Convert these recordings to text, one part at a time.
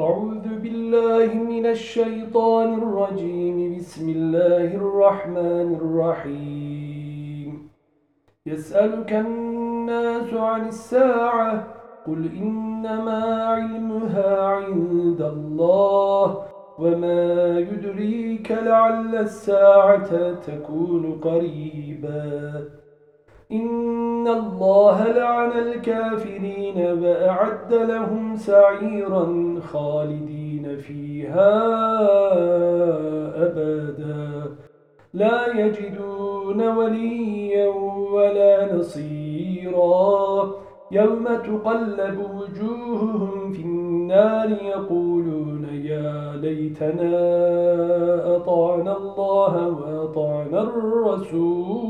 أعوذ بالله من الشيطان الرجيم. بسم الله الرحمن الرحيم. يسألك الناس عن الساعة. قل إنما علمها عند الله وما يدريك لعل الساعة تكون قريباً. الله لعن الكافرين وأعد لهم سعيرا خالدين فيها أبدا. لا يجدون وليا ولا نصيرا. يوم تقلب وجوههم في النار يقولون يا ليتنا أطعنا الله وأطعنا الرسولا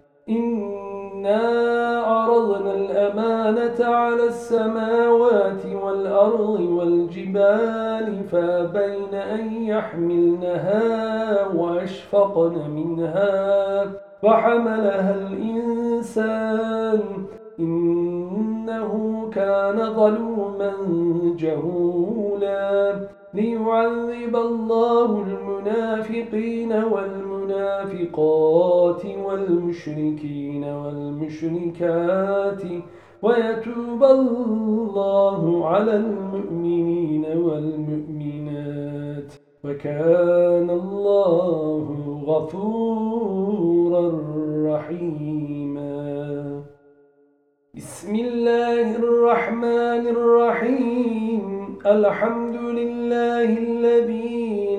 إنا عرضنا الأمانة على السماوات والأرض والجبال فابين أن يحملنها وأشفقن منها فحملها الإنسان إنه كان ظلوما جهولا ليعذب الله المنافقين والمنافقات والمشركين والمشركات ويتوب الله على المؤمنين والمؤمنات وكان الله غفورا رحيما. بسم الله الرحمن الرحيم. الحمد لله الذي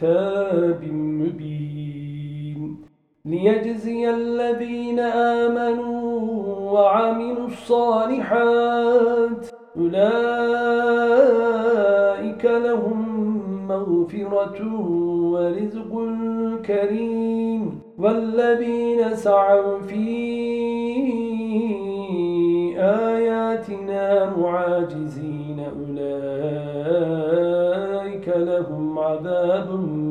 كتاب مبين ليجزي الذين آمنوا وعملوا الصالحات أولئك لهم مغفرة ورزق كريم والذين سعوا في آياتنا معاجزين. عذاب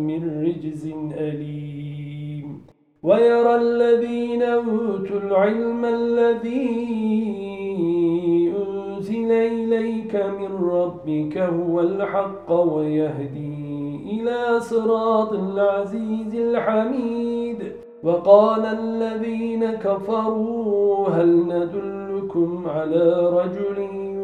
من رجز أليم. ويرى الذين أوتوا العلم الذي أنزل إليك من ربك هو الحق ويهدي إلى صراط العزيز الحميد. وقال الذين كفروا هل ندلكم على رجل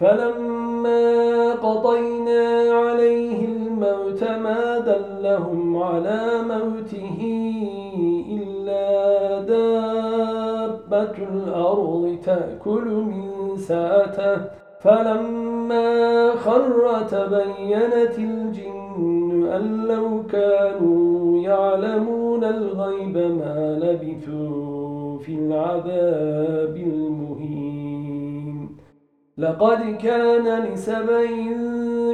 فلما قضينا عليه الموت ما دلهم على موته إلا دابة الأرض تأكل من ساته. فلما خر تبينت الجن أن لو كانوا يعلمون الغيب ما لبثوا في العذاب لقد كان لسبع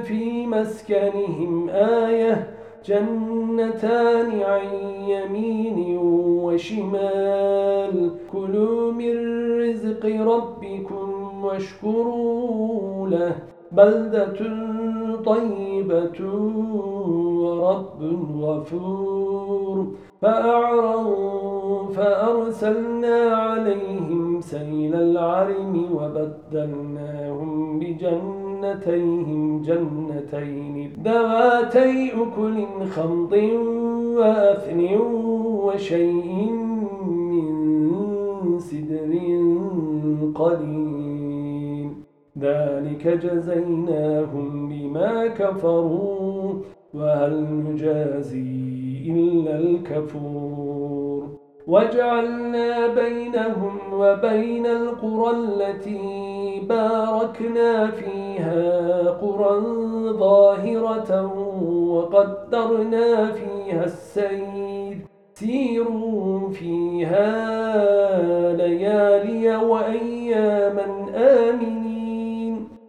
في مسكنهم آية جنتان عن يمين وشمال. كلوا من رزق ربكم واشكروا له. بلدة طيبة ورب غفور. فأعروا فأرسلنا عليهم سيل العرم وبدلناهم بجنتيهم جنتين. ذواتي أكل خمط وأثن وشيء من سدر قليل. ذلك جزيناهم بما كفروا وهل نجازي إلا الكفور. وجعلنا بينهم وبين القرى التي باركنا فيها قرى ظاهرة وقدرنا فيها السير. سيروا فيها ليالي آمنين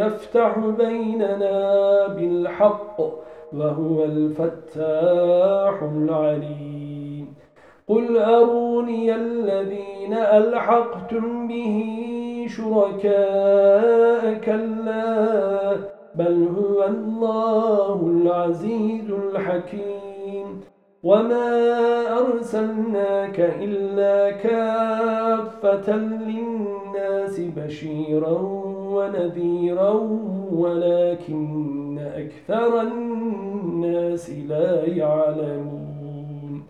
يفتح بيننا بالحق وهو الفتاح العليم. قل أروني الذين ألحقتم به شركاء كلا بل هو الله العزيز الحكيم. وما أرسلناك إلا كافة للناس بشيرا ونذيرا ولكن أكثر الناس لا يعلمون.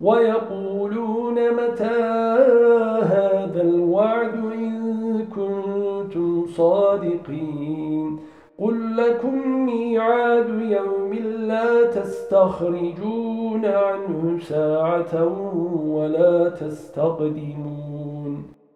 ويقولون متى هذا الوعد إن كنتم صادقين. قل لكم ميعاد يوم لا تستخرجون عنه ساعة ولا تستقدمون.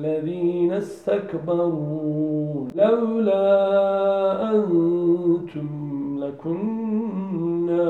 للذين استكبروا لولا أنتم لكنا